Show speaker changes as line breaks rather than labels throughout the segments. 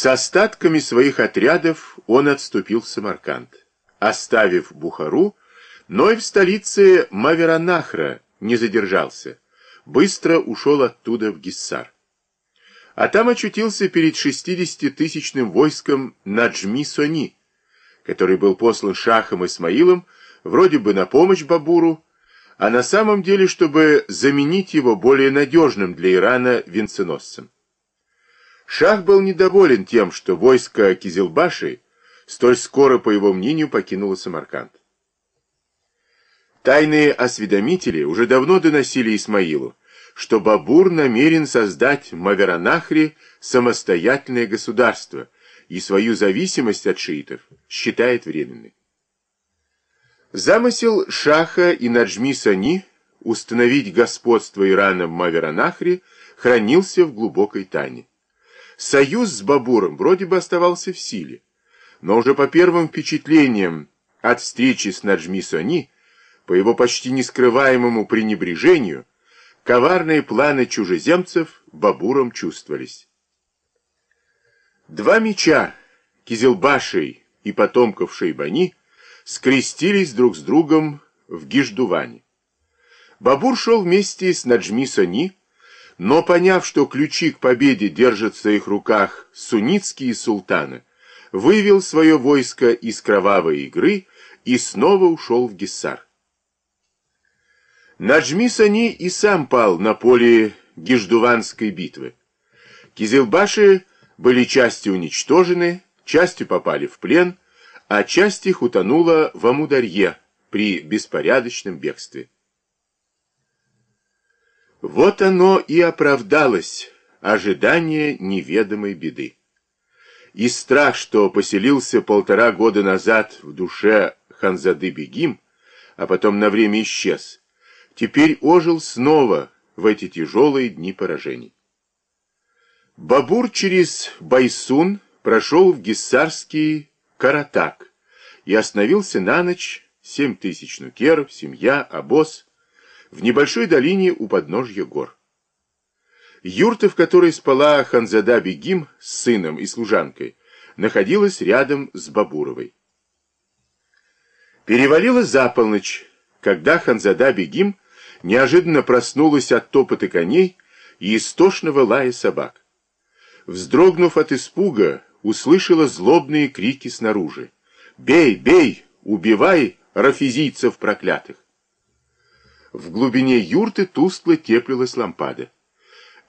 С остатками своих отрядов он отступил в Самарканд, оставив Бухару, но и в столице Маверанахра не задержался, быстро ушел оттуда в Гиссар. А там очутился перед 60-тысячным войском Наджми-Сони, который был послан Шахом Исмаилом вроде бы на помощь Бабуру, а на самом деле, чтобы заменить его более надежным для Ирана венценосцем. Шах был недоволен тем, что войско Кизилбаши столь скоро, по его мнению, покинуло Самарканд. Тайные осведомители уже давно доносили Исмаилу, что Бабур намерен создать в Маверанахре самостоятельное государство и свою зависимость от шиитов считает временной. Замысел Шаха и Наджми Сани установить господство Ирана в Маверанахре хранился в глубокой тайне. Союз с Бабуром вроде бы оставался в силе, но уже по первым впечатлениям от встречи с Наджми Сани, по его почти нескрываемому пренебрежению, коварные планы чужеземцев Бабуром чувствовались. Два меча, Кизелбашей и потомков Шейбани, скрестились друг с другом в Гиждуване. Бабур шел вместе с Наджми Сони, но поняв, что ключи к победе держат в своих руках суннитские султаны, вывел свое войско из кровавой игры и снова ушел в Гиссар. Наджми Сони и сам пал на поле Гиждуванской битвы. Кизилбаши были частью уничтожены, частью попали в плен, а часть их утонула в Амударье при беспорядочном бегстве. Вот оно и оправдалось, ожидание неведомой беды. И страх, что поселился полтора года назад в душе Ханзады Бегим, а потом на время исчез, теперь ожил снова в эти тяжелые дни поражений. Бабур через Байсун прошел в Гиссарский Каратак и остановился на ночь, семь тысяч нукеров, семья, обоз, в небольшой долине у подножья гор. Юрта, в которой спала Ханзада Бегим с сыном и служанкой, находилась рядом с Бабуровой. Перевалила за полночь, когда Ханзада Бегим неожиданно проснулась от топота коней и истошного лая собак. Вздрогнув от испуга, услышала злобные крики снаружи. «Бей, бей! Убивай рафизийцев проклятых!» В глубине юрты тускло теплилась лампада.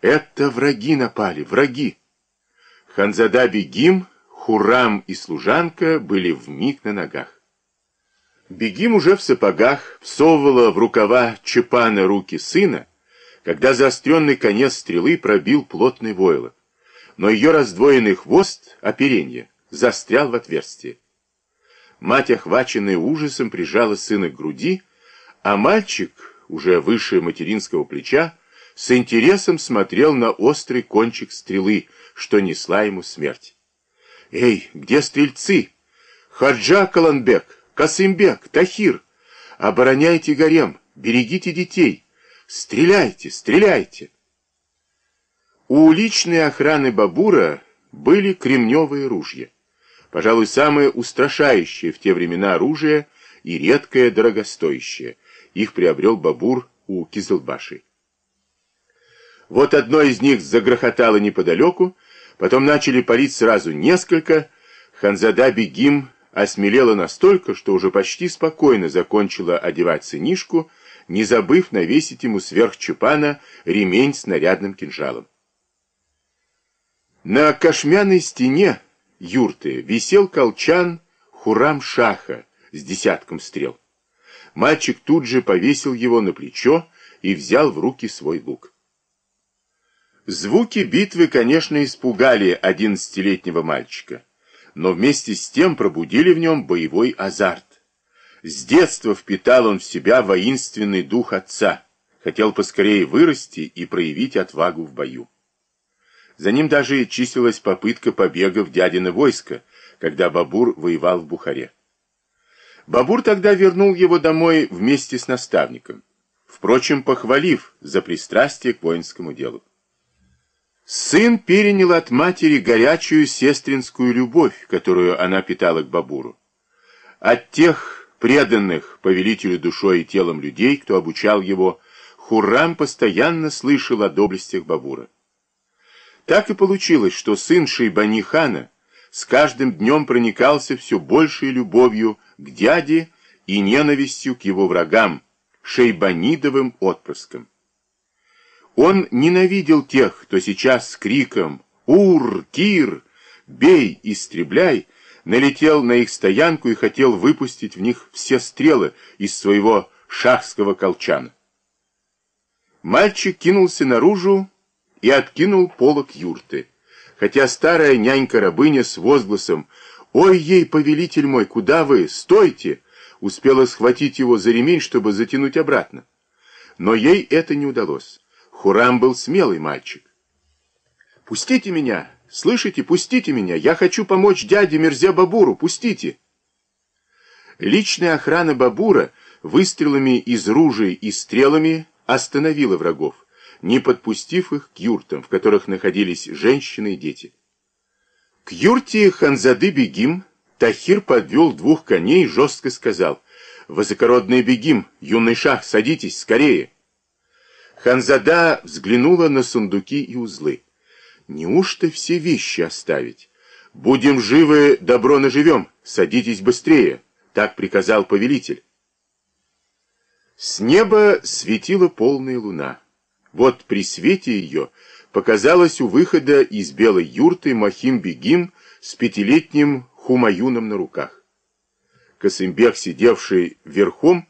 «Это враги напали, враги!» Ханзада Бегим, Хурам и служанка были вмиг на ногах. Бегим уже в сапогах всовывала в рукава чепана руки сына, когда заостренный конец стрелы пробил плотный войлок но ее раздвоенный хвост, оперенье, застрял в отверстии. Мать, охваченная ужасом, прижала сына к груди, а мальчик, уже выше материнского плеча, с интересом смотрел на острый кончик стрелы, что несла ему смерть. «Эй, где стрельцы? Хаджа Каланбек, Касымбек, Тахир! Обороняйте гарем, берегите детей! Стреляйте, стреляйте!» У личной охраны Бабура были кремневые ружья. Пожалуй, самое устрашающее в те времена оружие и редкое дорогостоящее. Их приобрел Бабур у Кизылбаши. Вот одно из них загрохотало неподалеку, потом начали палить сразу несколько. Ханзада Бегим осмелела настолько, что уже почти спокойно закончила одевать сынишку, не забыв навесить ему сверх чупана ремень с нарядным кинжалом. На кошмяной стене юрты висел колчан Хурам-Шаха с десятком стрел. Мальчик тут же повесил его на плечо и взял в руки свой лук. Звуки битвы, конечно, испугали одиннадцатилетнего мальчика, но вместе с тем пробудили в нем боевой азарт. С детства впитал он в себя воинственный дух отца, хотел поскорее вырасти и проявить отвагу в бою. За ним даже числилась попытка побега в дядино войско, когда Бабур воевал в Бухаре. Бабур тогда вернул его домой вместе с наставником, впрочем, похвалив за пристрастие к воинскому делу. Сын перенял от матери горячую сестринскую любовь, которую она питала к Бабуру. От тех преданных повелителю душой и телом людей, кто обучал его, Хуррам постоянно слышал о доблестях Бабура. Так и получилось, что сын Шейбани хана с каждым днем проникался все большей любовью к дяде и ненавистью к его врагам, шейбанидовым отпрыскам. Он ненавидел тех, кто сейчас с криком «Ур! Кир! Бей! Истребляй!» налетел на их стоянку и хотел выпустить в них все стрелы из своего шахского колчана. Мальчик кинулся наружу и откинул полок юрты, хотя старая нянька-рабыня с возгласом «Ой ей, повелитель мой, куда вы? Стойте!» успела схватить его за ремень, чтобы затянуть обратно. Но ей это не удалось. Хурам был смелый мальчик. «Пустите меня! Слышите, пустите меня! Я хочу помочь дяде Мерзе Бабуру! Пустите!» Личная охрана Бабура выстрелами из ружей и стрелами остановила врагов, не подпустив их к юртам, в которых находились женщины и дети. К юрте Ханзады Бегим Тахир подвел двух коней и жестко сказал, «Высокородный Бегим, юный шах, садитесь, скорее!» Ханзада взглянула на сундуки и узлы. Неужто все вещи оставить? Будем живы, добро наживем, садитесь быстрее, так приказал повелитель. С неба светила полная луна. Вот при свете ее показалась у выхода из белой юрты Махим-Бегим с пятилетним Хумаюном на руках. Косымбек, сидевший верхом,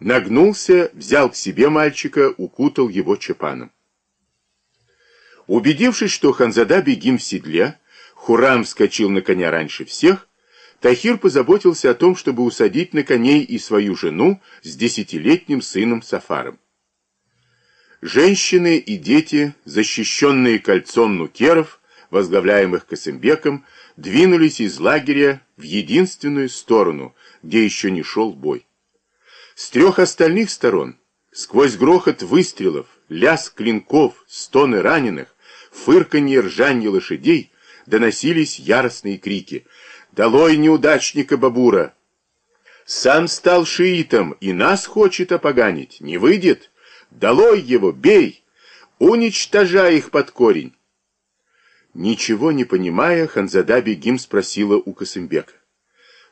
Нагнулся, взял к себе мальчика, укутал его чапаном. Убедившись, что Ханзада бегим в седле, Хурам вскочил на коня раньше всех, Тахир позаботился о том, чтобы усадить на коней и свою жену с десятилетним сыном Сафаром. Женщины и дети, защищенные кольцом нукеров, возглавляемых Косымбеком, двинулись из лагеря в единственную сторону, где еще не шел бой. С трех остальных сторон, сквозь грохот выстрелов, лязг клинков, стоны раненых, фырканье ржанье лошадей, доносились яростные крики. «Долой неудачника Бабура!» «Сам стал шиитом и нас хочет опоганить. Не выйдет? Долой его, бей! Уничтожай их под корень!» Ничего не понимая, Ханзада Бегим спросила у Косымбека.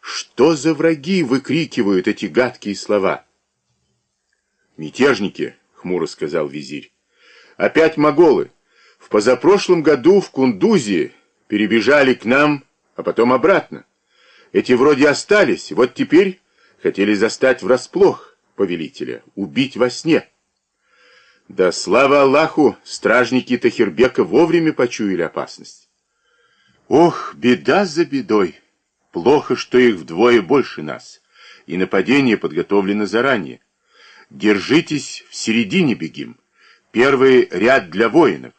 Что за враги выкрикивают эти гадкие слова? Мятежники, хмуро сказал визирь. Опять моголы. В позапрошлом году в Кундузе перебежали к нам, а потом обратно. Эти вроде остались, вот теперь хотели застать врасплох повелителя, убить во сне. Да слава Аллаху, стражники Тахирбека вовремя почуяли опасность. Ох, беда за бедой! Плохо, что их вдвое больше нас, и нападение подготовлено заранее. Держитесь в середине бегим. Первый ряд для воинов.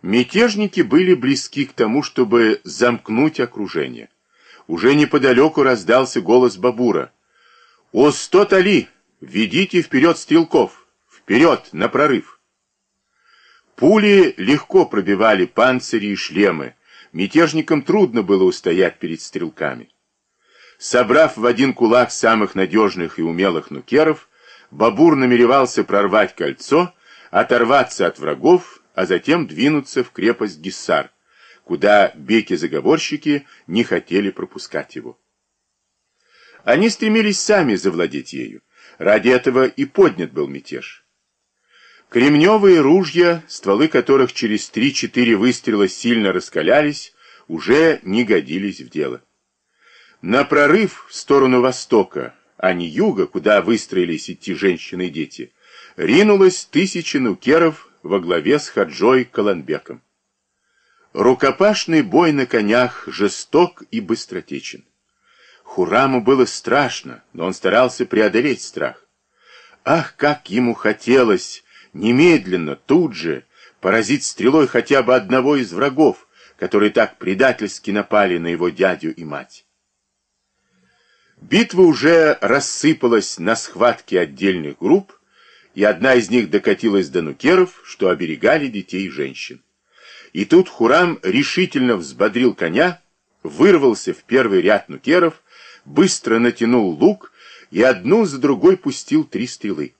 Мятежники были близки к тому, чтобы замкнуть окружение. Уже неподалеку раздался голос Бабура. «О, сто Али! Ведите вперед стрелков! Вперед, на прорыв!» Пули легко пробивали панцири и шлемы, Мятежникам трудно было устоять перед стрелками. Собрав в один кулак самых надежных и умелых нукеров, Бабур намеревался прорвать кольцо, оторваться от врагов, а затем двинуться в крепость Гиссар, куда беки-заговорщики не хотели пропускать его. Они стремились сами завладеть ею. Ради этого и поднят был мятеж. Кремневые ружья, стволы которых через 3-4 выстрела сильно раскалялись, уже не годились в дело. На прорыв в сторону востока, а не юга, куда выстроились идти женщины и дети, ринулось тысячи нукеров во главе с Хаджой Каланбеком. Рукопашный бой на конях жесток и быстротечен. Хураму было страшно, но он старался преодолеть страх. Ах, как ему хотелось немедленно, тут же, поразить стрелой хотя бы одного из врагов, которые так предательски напали на его дядю и мать. Битва уже рассыпалась на схватки отдельных групп, и одна из них докатилась до нукеров, что оберегали детей и женщин. И тут Хурам решительно взбодрил коня, вырвался в первый ряд нукеров, быстро натянул лук и одну за другой пустил три стрелы.